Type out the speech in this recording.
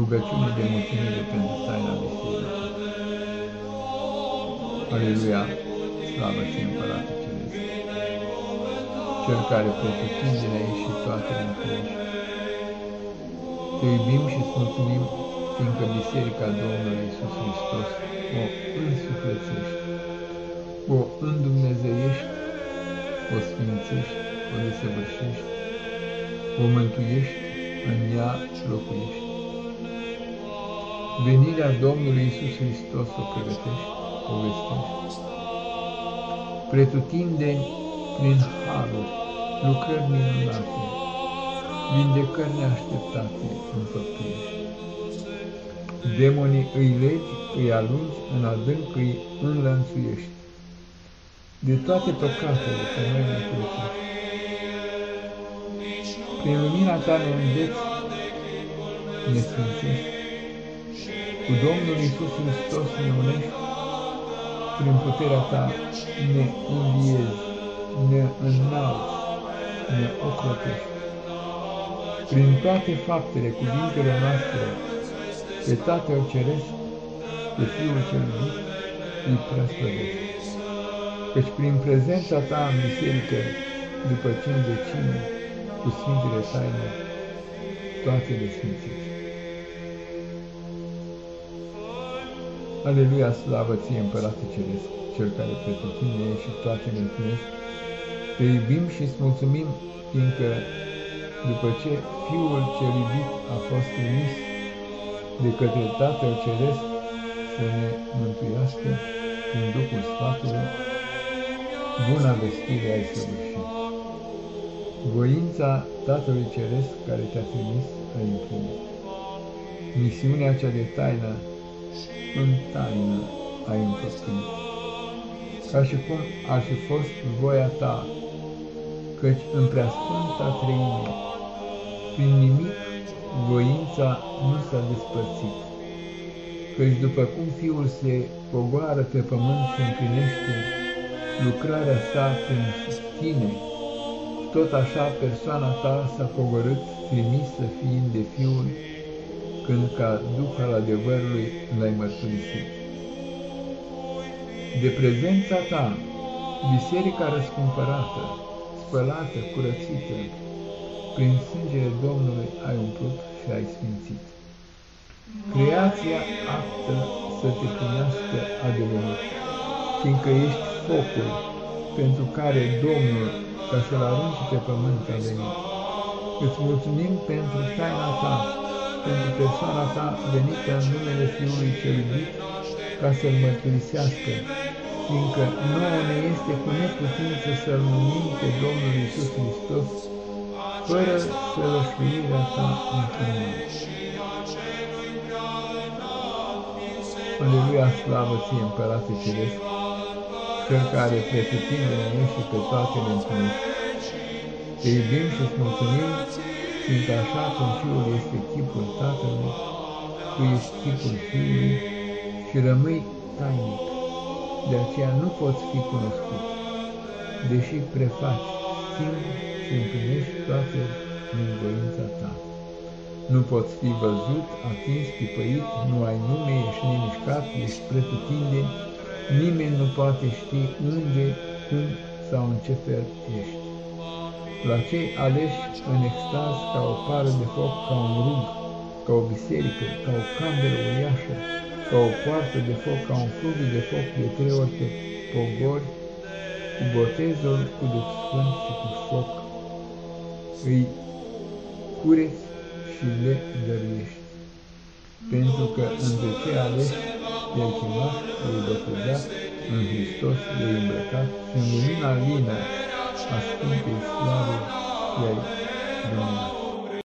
Rugăciune de mulțumire pentru taina bisericii. Aleluia, slavă ție Împărate Ceresc, Cel care pretutindene și toate le întrești. Te iubim și îți mulțumim, fiindcă Biserica Domnului Iisus Hristos o însuflețești, o îndumnezeiești, o sfințești, o desăvârșești, o mântuiești, în ea locuiești. Venirea Domnului Isus Hristos o pregătești, o vestești. Pretutindeni prin haruri, lucrări minunate, vindecări neașteptate înfăptuiești. Demonii îi legi, îi alungi, în adânc îi înlănțuiești. De toate păcatele pe noi ne curățești. Prin lumina ta ne înveți, ne sfințești, cu Domnul Iisus Hristos ne unești, prin puterea ta ne înviezi, ne înalți, ne ocrotești. Prin toate faptele, cuvintele noastre, pe Tatăl Ceresc, pe Fiul cel iubit, îi preaslăvești. Căci prin prezența ta în biserică, după cinzecime, cu Sfintele Taine, toate le sfințești. Aleluia, slavă ție, Împărate Ceresc, Cel care pretutine și toate ne întâlnești. Te iubim și îți mulțumim, fiindcă după ce Fiul cel iubit a fost trimis de către Tatăl Ceresc să ne mântuiască prin Duhul Sfatului, buna vestire ai săvârșit. Voința Tatălui Ceresc care te-a trimis ai împlinit. Misiunea cea de taină în taină ai împăstit, ca și cum ar fi fost voia ta, căci în preasfânta treime, prin nimic voința nu s-a despărțit, căci după cum Fiul se pogoară pe pământ și împlinește lucrarea sa prin tine, tot așa persoana ta s-a pogorât, trimisă fiind de Fiul, când ca Duh al adevărului l-ai mărturisit. De prezența ta, biserica răscumpărată, spălată, curățită, prin sângele Domnului ai umplut și ai sfințit. Creația aptă să te primească a devenit, fiindcă ești focul pentru care Domnul, ca să-l arunci pe pământ, a venit. Îți mulțumim pentru taina ta, pentru persoana ta venită în numele Fiului cel iubit, ca să-L mărturisească, fiindcă nouă ne este cu neputință să-L numim pe Domnul Iisus Hristos, fără sălășuirea ta împlină. Aleluia, slavă ție, Împărate Ceresc, Cel care pretutindene și pe toate le întâlnești. Te iubim și îți mulțumim fiindcă așa cum Fiul este chipul Tatălui, Tu ești chipul Fiului și rămâi tainic, de aceea nu poți fi cunoscut, deși prefaci, schimbi și împlinești toate din voința Ta. Nu poți fi văzut, atins, pipăit, nu ai nume, ești nemișcat, ești pretutindeni, nimeni nu poate ști unde, cum sau în ce fel ești la cei aleși în extaz ca o pară de foc, ca un rug, ca o biserică, ca o cameră uriașă, ca o poartă de foc, ca un fluviu de foc de trei ori pe pogori, cu botezul, cu Duh Sfânt și cu foc, îi cureți și le dăruiești. Pentru că între cei aleși i-ai chemat, i-ai botezat, în Hristos i-ai îmbrăcat și în lumina lină a Sfintei Slave i-ai luminat.